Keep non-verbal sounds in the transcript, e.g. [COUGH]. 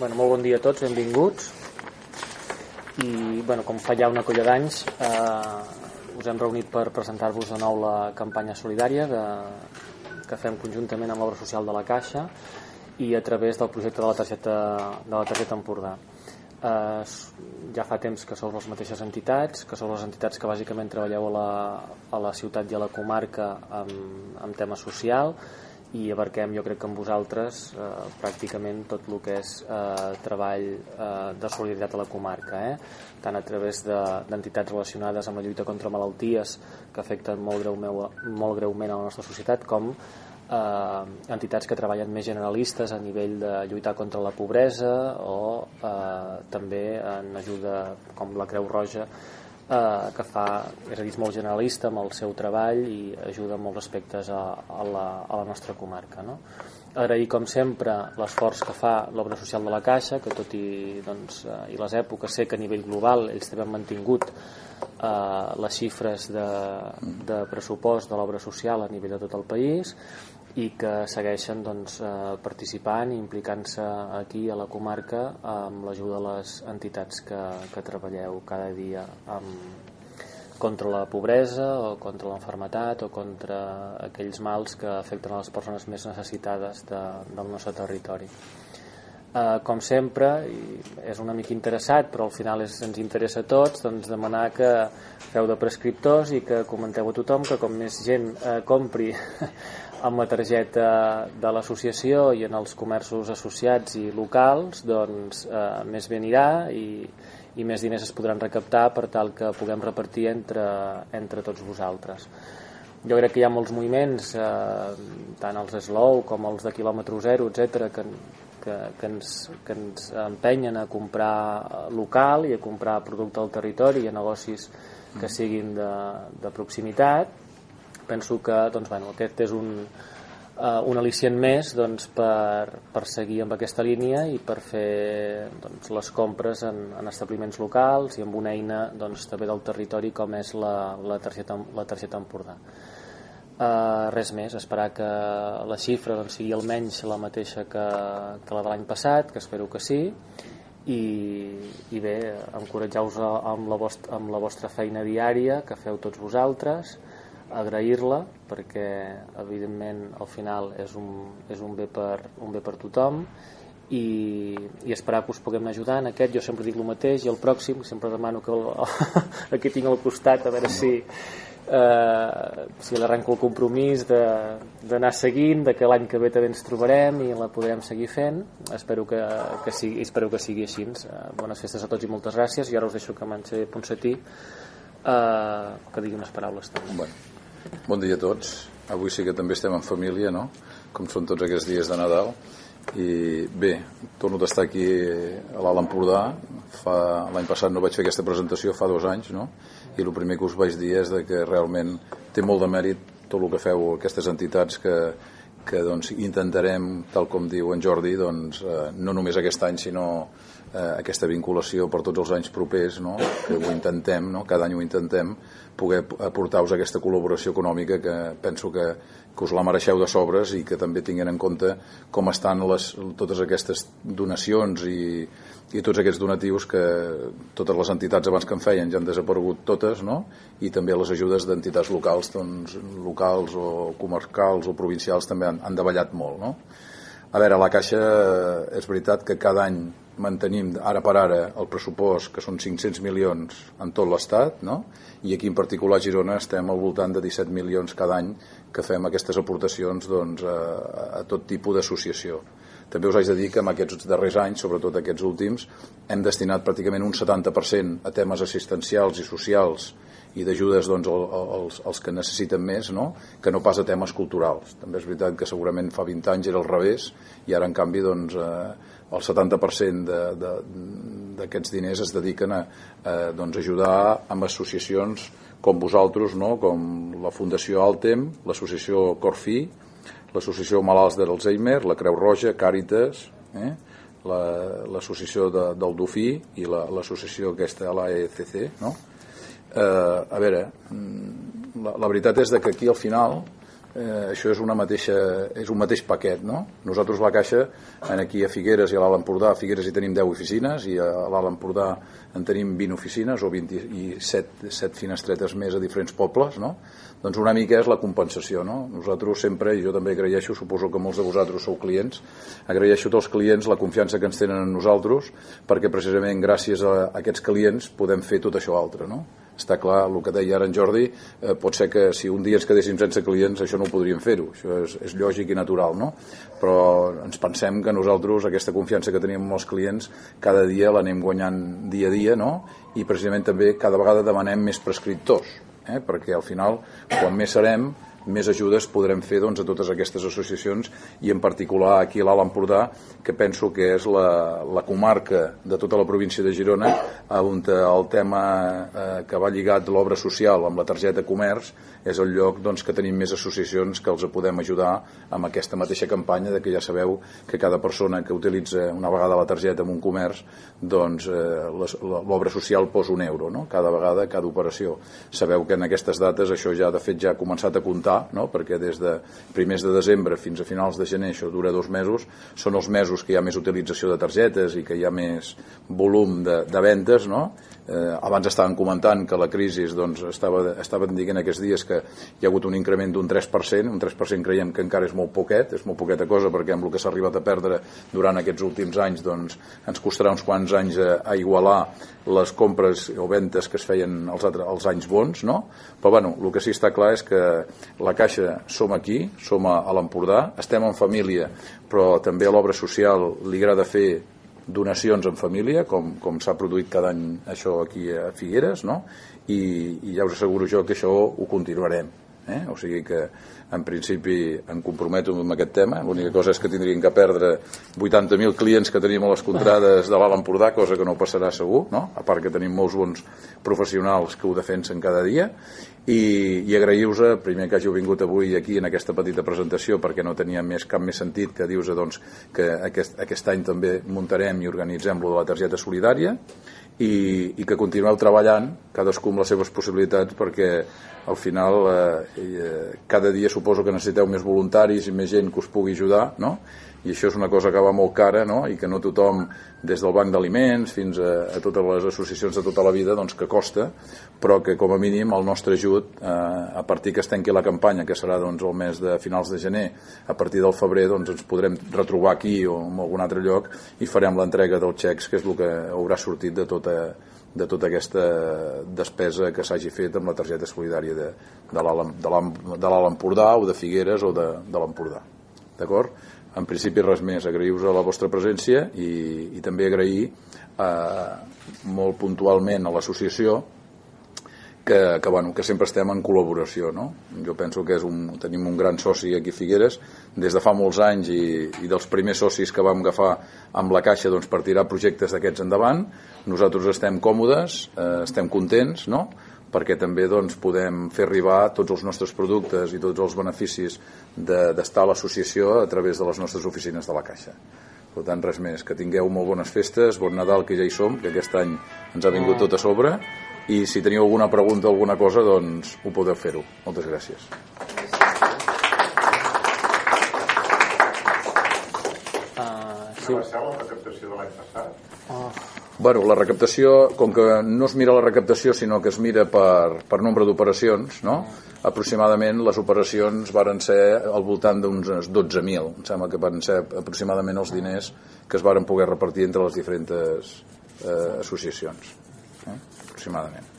Bueno, molt bon dia a tots, benvinguts. I bueno, com fa ja una colla d'anys, eh, us hem reunit per presentar-vos de nou la campanya solidària de, que fem conjuntament amb l'obra social de la Caixa i a través del projecte de la targeta, de la targeta Empordà. Eh, ja fa temps que sou les mateixes entitats, que sou les entitats que bàsicament treballeu a la, a la ciutat i a la comarca amb, amb tema social i abarquem jo crec que amb vosaltres eh, pràcticament tot el que és eh, treball eh, de solidaritat a la comarca eh? tant a través d'entitats de, relacionades amb la lluita contra malalties que afecten molt, greu, molt greument a la nostra societat com eh, entitats que treballen més generalistes a nivell de lluitar contra la pobresa o eh, també en ajuda com la Creu Roja eh, que fa, és a dir, molt generalista amb el seu treball i ajuda en molts aspectes a, a, la, a la nostra comarca. No? Agrair, com sempre, l'esforç que fa l'obra social de la Caixa, que tot i, doncs, eh, i les èpoques sé que a nivell global ells també han mantingut eh, les xifres de, de pressupost de l'obra social a nivell de tot el país i que segueixen doncs, eh, participant i implicant-se aquí a la comarca amb l'ajuda de les entitats que, que treballeu cada dia amb, contra la pobresa o contra l'enfermetat o contra aquells mals que afecten a les persones més necessitades de, del nostre territori. Uh, com sempre, i és una mica interessat, però al final és, ens interessa a tots, doncs demanar que feu de prescriptors i que comenteu a tothom que com més gent uh, compri amb la targeta de l'associació i en els comerços associats i locals doncs eh, més bé anirà i, i més diners es podran recaptar per tal que puguem repartir entre, entre tots vosaltres. Jo crec que hi ha molts moviments eh, tant els slow com els de quilòmetre zero etc que, que, que, ens, que ens empenyen a comprar local i a comprar producte al territori i a negocis que siguin de, de proximitat penso que doncs, bueno, aquest és un, uh, un al·licient més doncs, per, per seguir amb aquesta línia i per fer doncs, les compres en, en establiments locals i amb una eina doncs, també del territori com és la, la, targeta, la targeta Empordà. Uh, res més, esperar que la xifra doncs, sigui almenys la mateixa que, que la de l'any passat, que espero que sí, i, i bé, encoratjar-vos amb, la amb la vostra feina diària que feu tots vosaltres, agrair-la perquè evidentment al final és un, és un, bé, per, un bé per tothom i, i esperar que us puguem ajudar en aquest. Jo sempre dic el mateix i el pròxim sempre demano que el, [LAUGHS] aquí tinc al costat a veure si eh, si l'arrenco el compromís d'anar seguint, de que l'any que ve també ens trobarem i la podrem seguir fent. Espero que, que, sigui, espero que sigui així. Eh, bones festes a tots i moltes gràcies. I ara us deixo que Manxer Ponsatí eh, que digui unes paraules també. Bueno. Bon dia a tots. Avui sí que també estem en família, no? Com són tots aquests dies de Nadal. I bé, torno a estar aquí a l'Alt Empordà. L'any passat no vaig fer aquesta presentació, fa dos anys, no? I el primer que us vaig dir és de que realment té molt de mèrit tot el que feu aquestes entitats que, que doncs, intentarem, tal com diu en Jordi, doncs, eh, no només aquest any, sinó eh, aquesta vinculació per tots els anys propers, no? que ho intentem, no? cada any ho intentem, poder aportar-vos aquesta col·laboració econòmica que penso que, que us la mereixeu de sobres i que també tinguin en compte com estan les, totes aquestes donacions i, i tots aquests donatius que totes les entitats abans que en feien ja han desaparegut totes no? i també les ajudes d'entitats locals doncs, locals o comarcals o provincials també han, han davallat molt no? A veure, la Caixa és veritat que cada any mantenim ara per ara el pressupost que són 500 milions en tot l'estat no? i aquí en particular a Girona estem al voltant de 17 milions cada any que fem aquestes aportacions doncs, a, a tot tipus d'associació també us haig de dir que en aquests darrers anys, sobretot aquests últims, hem destinat pràcticament un 70% a temes assistencials i socials i d'ajudes doncs, als, als que necessiten més, no? que no pas a temes culturals. També és veritat que segurament fa 20 anys era al revés i ara, en canvi, doncs, eh, el 70% d'aquests diners es dediquen a, a doncs, ajudar amb associacions com vosaltres, no? com la Fundació Altem, l'associació Corfí, l'associació Malalts d'Alzheimer, la Creu Roja, Càritas, eh? l'associació la, de, del Dofí i l'associació la, aquesta, l'AECC, no? Eh, a veure, mm, la, la veritat és que aquí al final eh, això és, una mateixa, és un mateix paquet. No? Nosaltres la Caixa, en aquí a Figueres i a l'Alt Empordà, a Figueres hi tenim 10 oficines i a l'Alt Empordà en tenim 20 oficines o 27 7 finestretes més a diferents pobles. No? Doncs una mica és la compensació. No? Nosaltres sempre, i jo també agraeixo, suposo que molts de vosaltres sou clients, agraeixo als clients la confiança que ens tenen en nosaltres perquè precisament gràcies a aquests clients podem fer tot això altre. No? Està clar, el que deia ara en Jordi, eh, pot ser que si un dia ens quedéssim sense clients això no ho podríem fer-ho, això és, és lògic i natural, no? Però ens pensem que nosaltres aquesta confiança que tenim amb els clients cada dia l'anem guanyant dia a dia, no? I precisament també cada vegada demanem més prescriptors, eh? perquè al final, quan més serem, més ajudes podrem fer doncs, a totes aquestes associacions i en particular aquí a l'Alt Empordà que penso que és la, la comarca de tota la província de Girona on el tema eh, que va lligat l'obra social amb la targeta comerç és el lloc doncs, que tenim més associacions que els podem ajudar amb aquesta mateixa campanya de que ja sabeu que cada persona que utilitza una vegada la targeta en un comerç doncs eh, l'obra social posa un euro no? cada vegada, cada operació sabeu que en aquestes dates això ja de fet ja ha començat a comptar no? perquè des de primers de desembre fins a finals de gener, això dura dos mesos, són els mesos que hi ha més utilització de targetes i que hi ha més volum de, de ventes, no? Eh, abans estaven comentant que la crisi doncs, estava, estaven dient aquests dies que hi ha hagut un increment d'un 3%, un 3% creiem que encara és molt poquet, és molt poqueta cosa perquè amb el que s'ha arribat a perdre durant aquests últims anys doncs, ens costarà uns quants anys a, a igualar les compres o ventes que es feien els, altres, els anys bons, no? però bueno, el que sí està clar és que la Caixa som aquí, som a, a l'Empordà, estem en família, però també a l'obra social li agrada fer donacions en família, com, com s'ha produït cada any això aquí a Figueres, no? I, i ja us asseguro jo que això ho continuarem. Eh? O sigui que en principi em comprometo amb aquest tema l'única cosa és que tindrien que perdre 80.000 clients que tenim a les contrades de l'Alt Empordà, cosa que no passarà segur no? a part que tenim molts bons professionals que ho defensen cada dia i, i agrair-vos primer que hàgiu vingut avui aquí en aquesta petita presentació perquè no tenia més cap més sentit que dius doncs, que aquest, aquest any també muntarem i organitzem lo de la targeta solidària i, i que continueu treballant cadascú amb les seves possibilitats perquè al final eh, eh, cada dia suposo que necessiteu més voluntaris i més gent que us pugui ajudar no? I això és una cosa que va molt cara no? i que no tothom, des del banc d'aliments fins a, a totes les associacions de tota la vida, doncs que costa, però que com a mínim el nostre ajut, eh, a partir que es tanqui la campanya, que serà doncs, el mes de finals de gener, a partir del febrer doncs, ens podrem retrobar aquí o en algun altre lloc i farem l'entrega dels xecs, que és el que haurà sortit de tota, de tota aquesta despesa que s'hagi fet amb la targeta solidària de, de l'Alt Empordà o de Figueres o de, de l'Empordà. D'acord? En principi res més, agrair-vos la vostra presència i, i també agrair eh, molt puntualment a l'associació que, que, bueno, que sempre estem en col·laboració no? jo penso que és un, tenim un gran soci aquí a Figueres des de fa molts anys i, i dels primers socis que vam agafar amb la Caixa doncs, per tirar projectes d'aquests endavant nosaltres estem còmodes, eh, estem contents no? Perquè també doncs, podem fer arribar tots els nostres productes i tots els beneficis d'estar de, a l'associació a través de les nostres oficines de la Caixa. Per tant, res més, que tingueu molt bones festes, bon Nadal, que ja hi som, que aquest any ens ha vingut tot a sobre, i si teniu alguna pregunta o alguna cosa, doncs ho podeu fer-ho. Moltes gràcies. Uh, sí. la recaptació de l'any passat? Oh. Bueno, la recaptació, com que no es mira la recaptació sinó que es mira per, per nombre d'operacions, no? aproximadament les operacions varen ser al voltant d'uns 12.000. Em sembla que van ser aproximadament els diners que es varen poder repartir entre les diferents eh, associacions. Eh? Aproximadament.